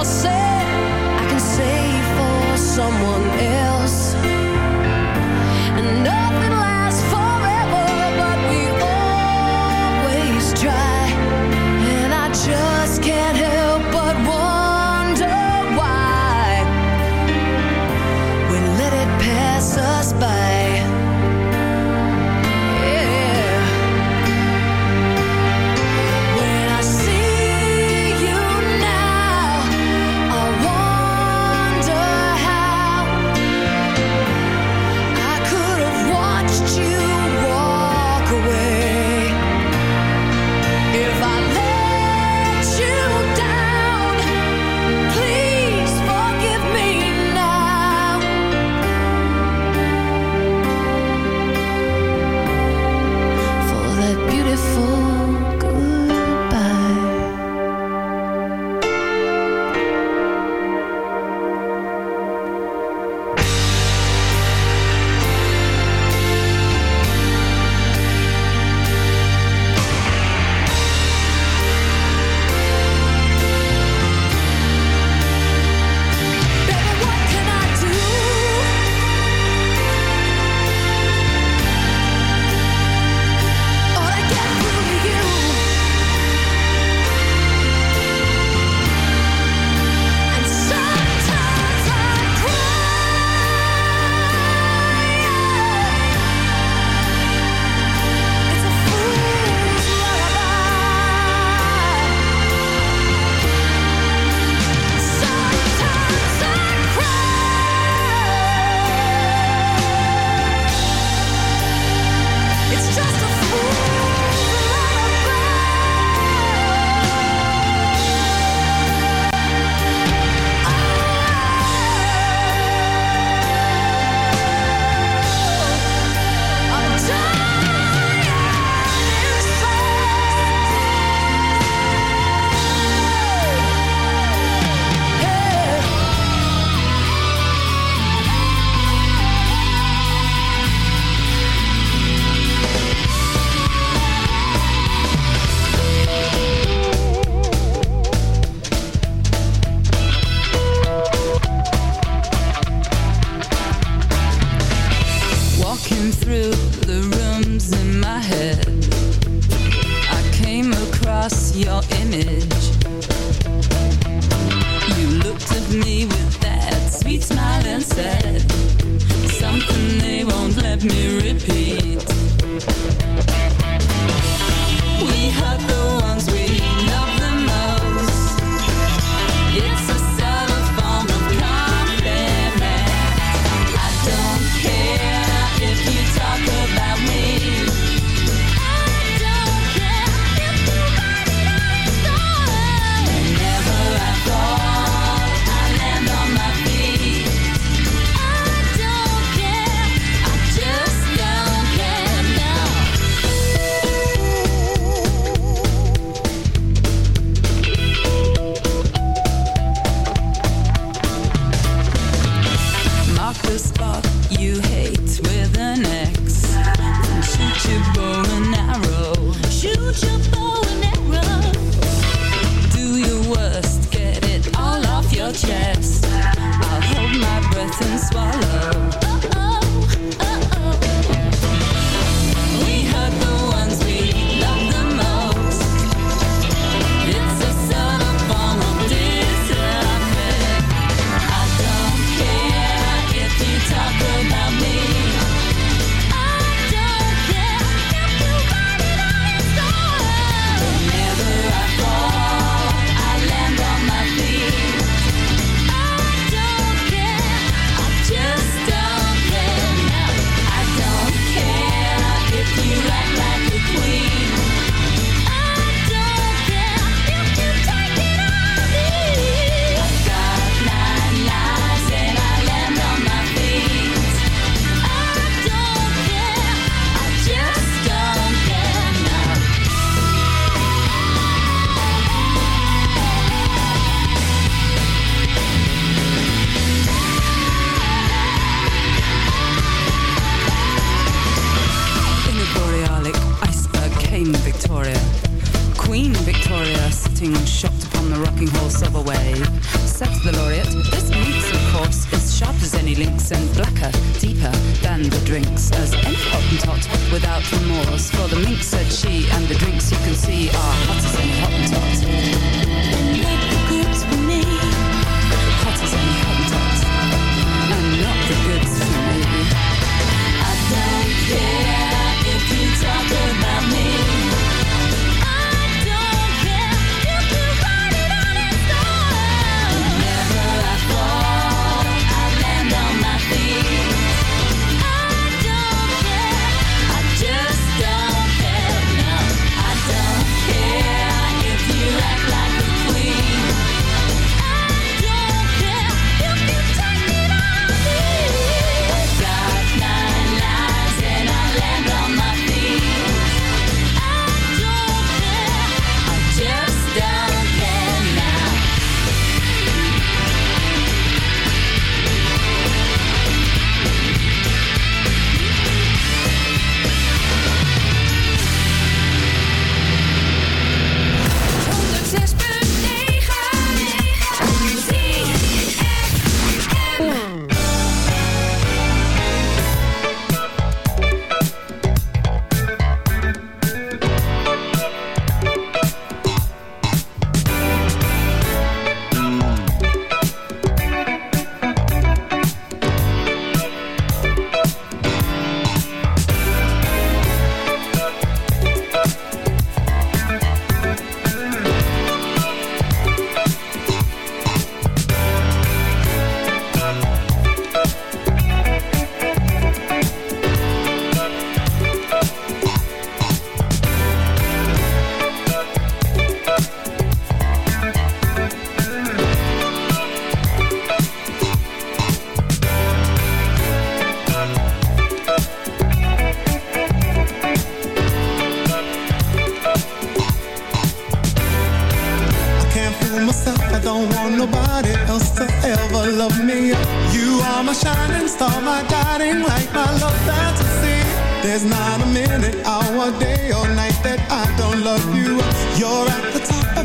você.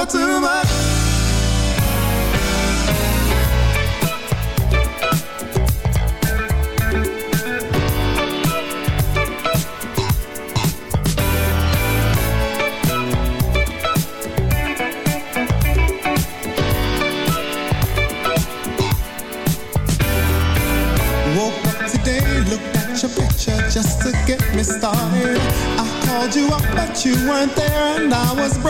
never too much. Just to get me started. I called you up, but you weren't there, and I was broken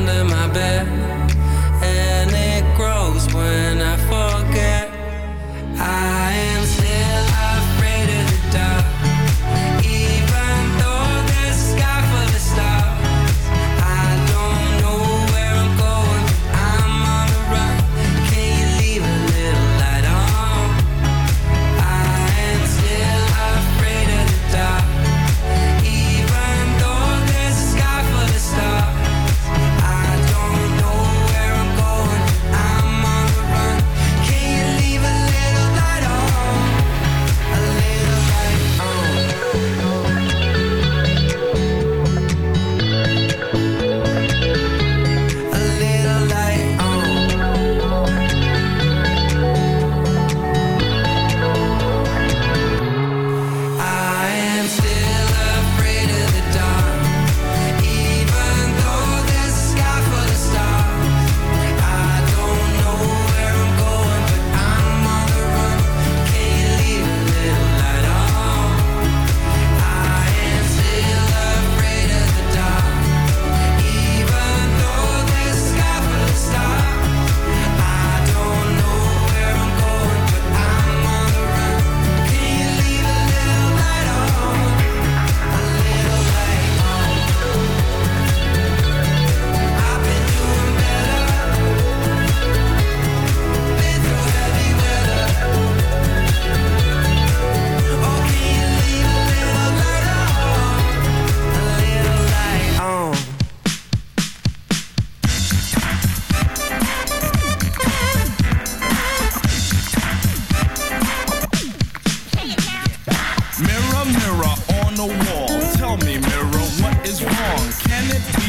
Sunday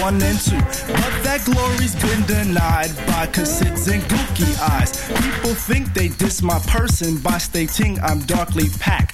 one and two. But that glory's been denied by cassettes and gooky eyes. People think they diss my person by stating I'm darkly packed.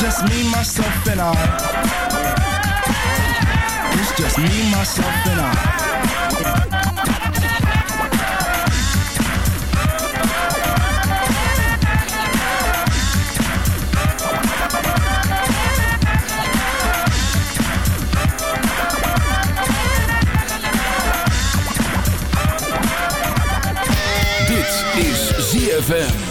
just me, myself, and I. It's just me, myself, and I. ZFM.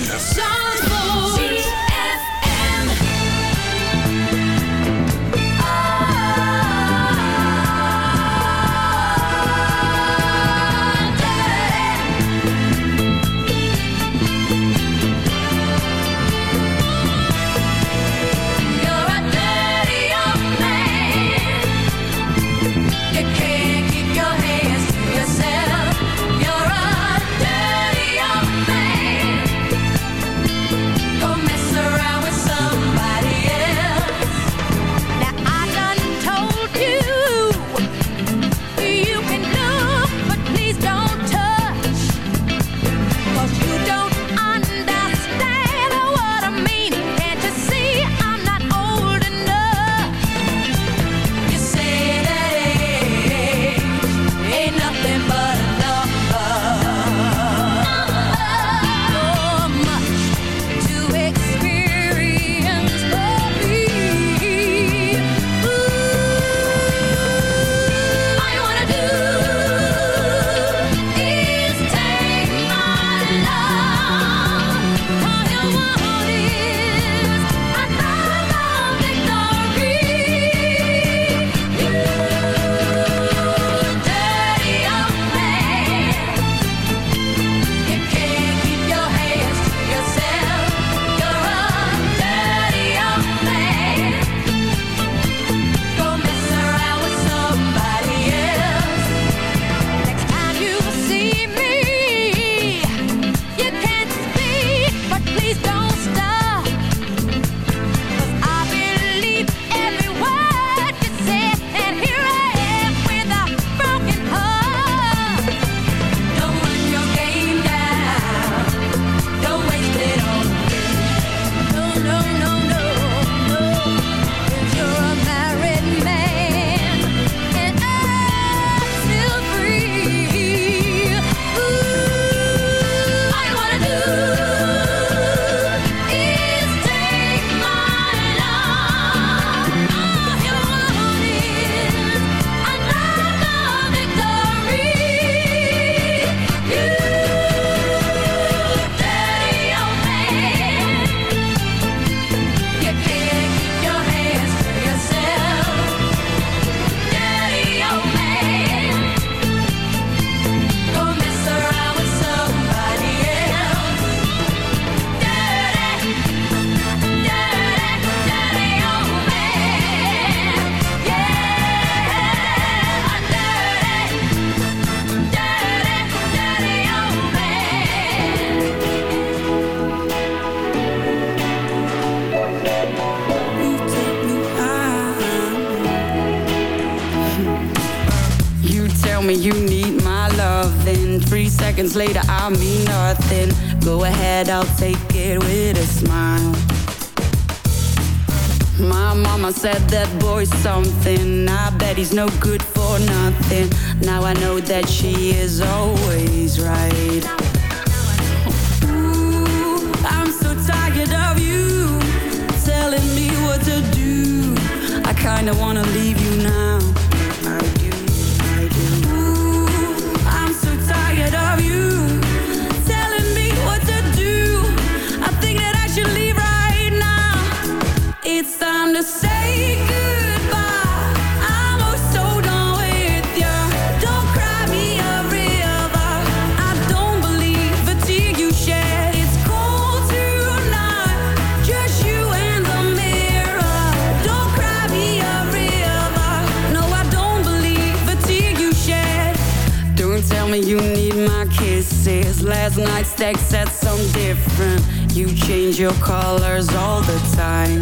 flowers all the time.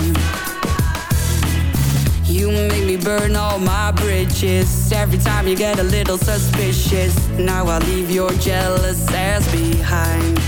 You make me burn all my bridges. Every time you get a little suspicious Now I leave your jealous ass behind.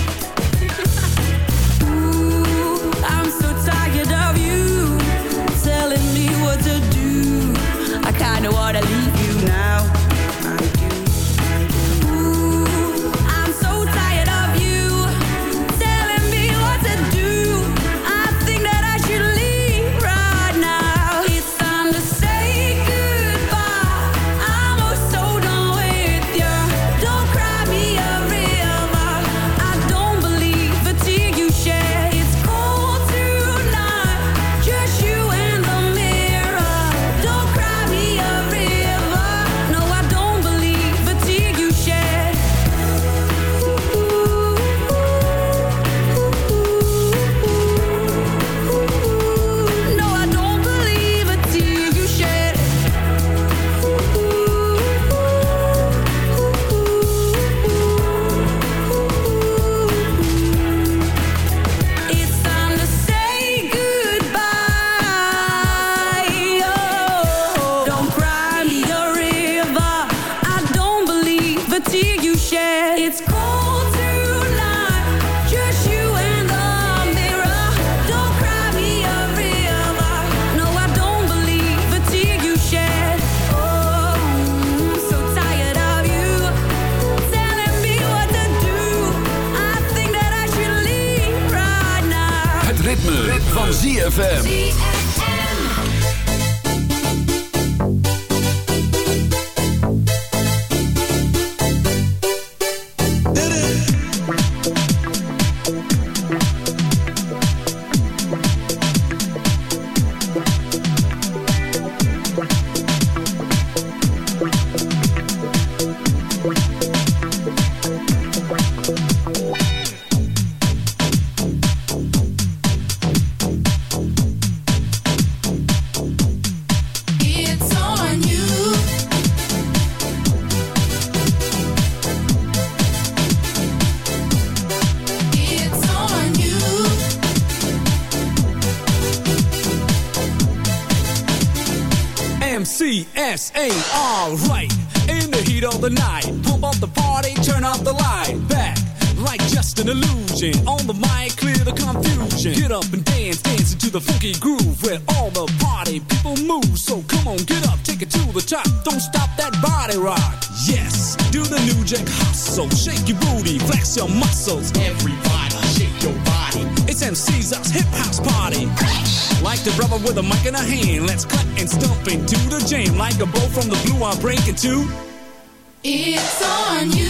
ZFM. jumping to the jam like a bow from the blue. I'm breaking too. It's on you.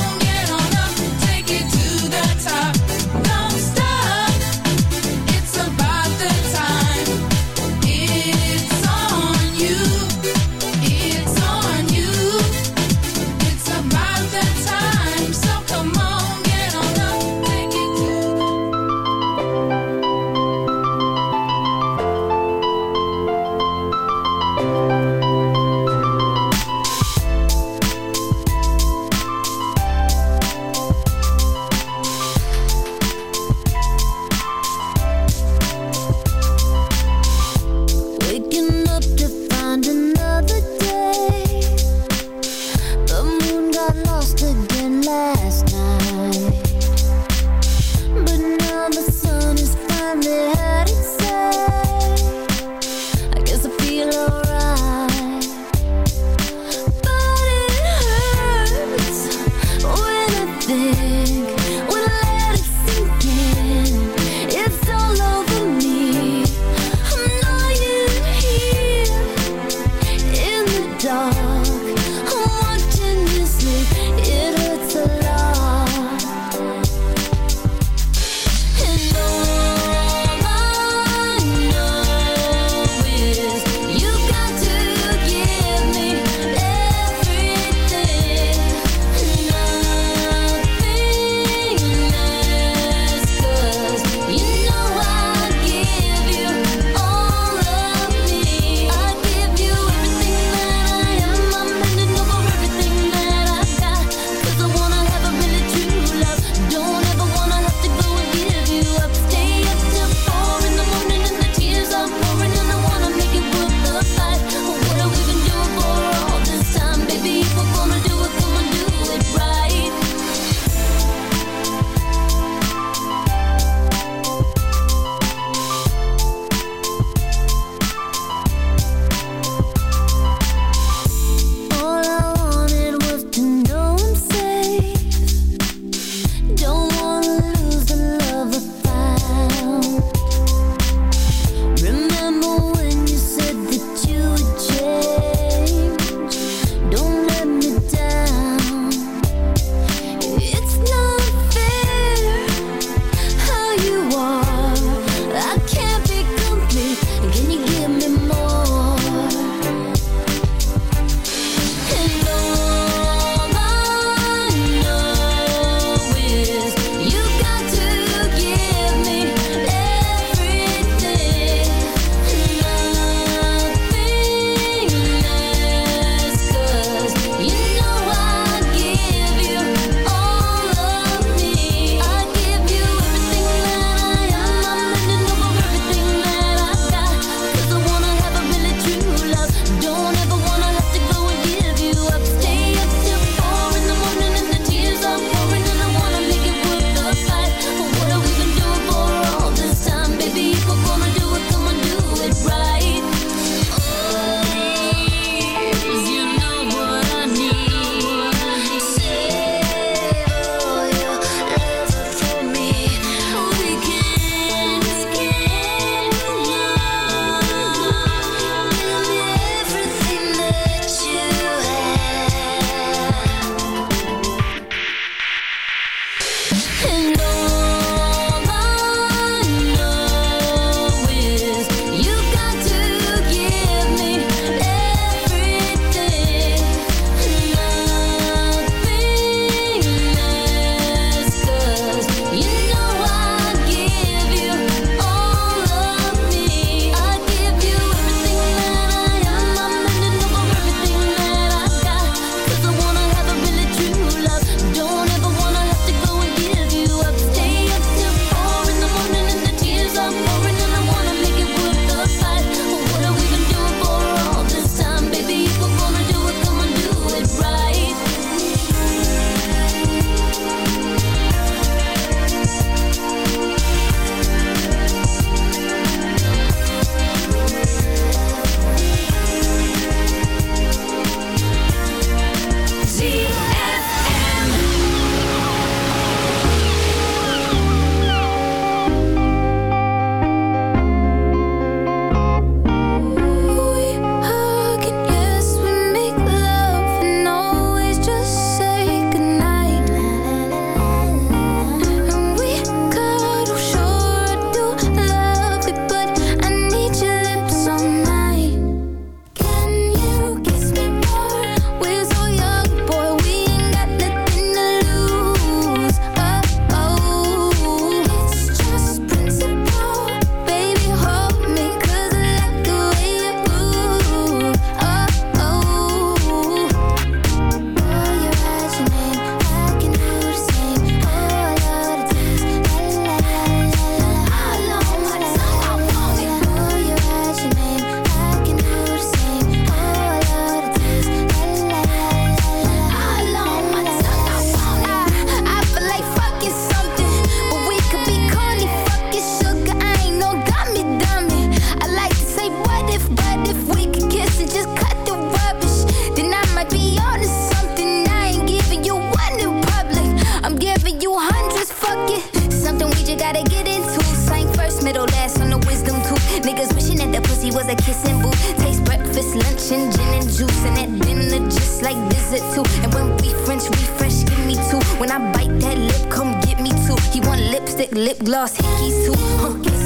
When I bite that lip, come get me too. He want lipstick, lip gloss, hickeys too. Huh,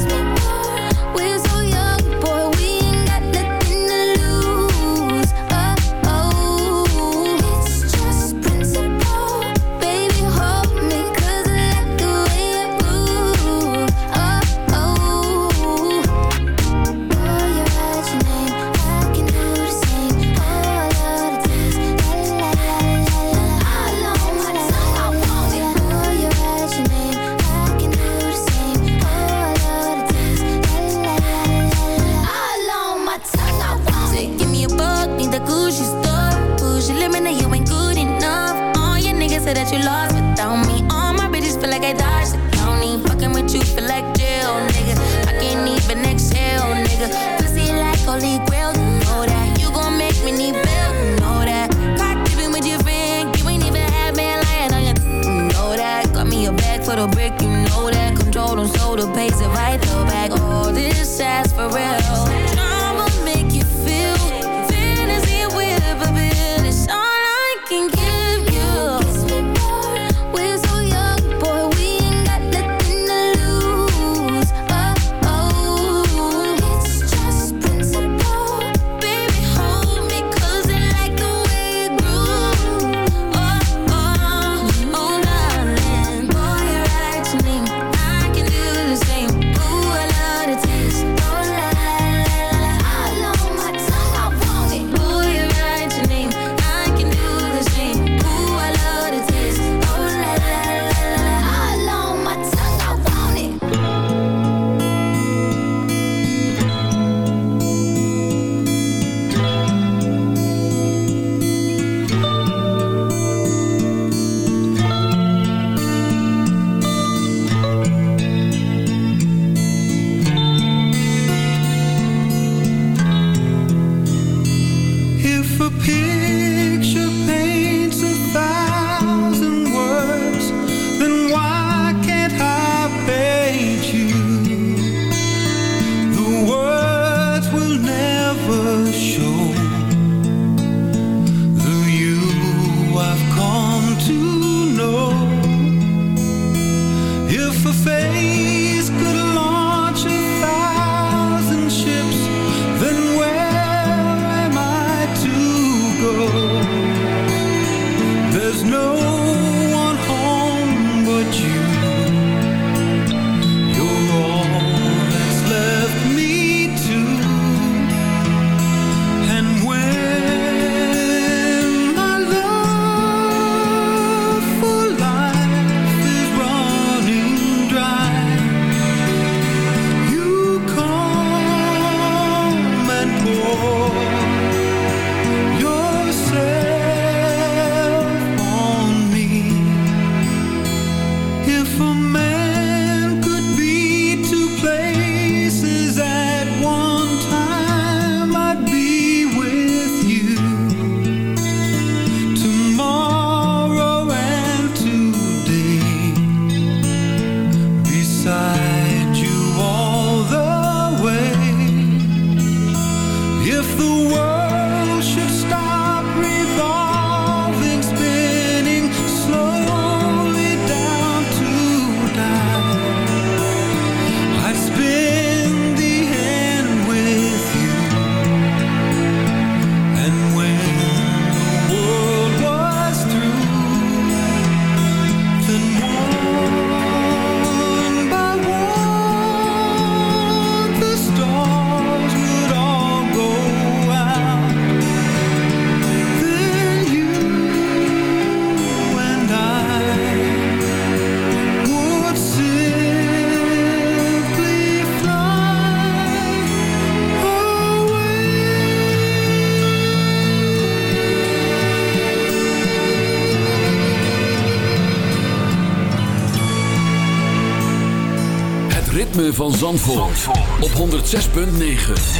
106.9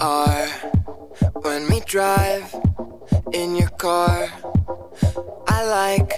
are when we drive in your car. I like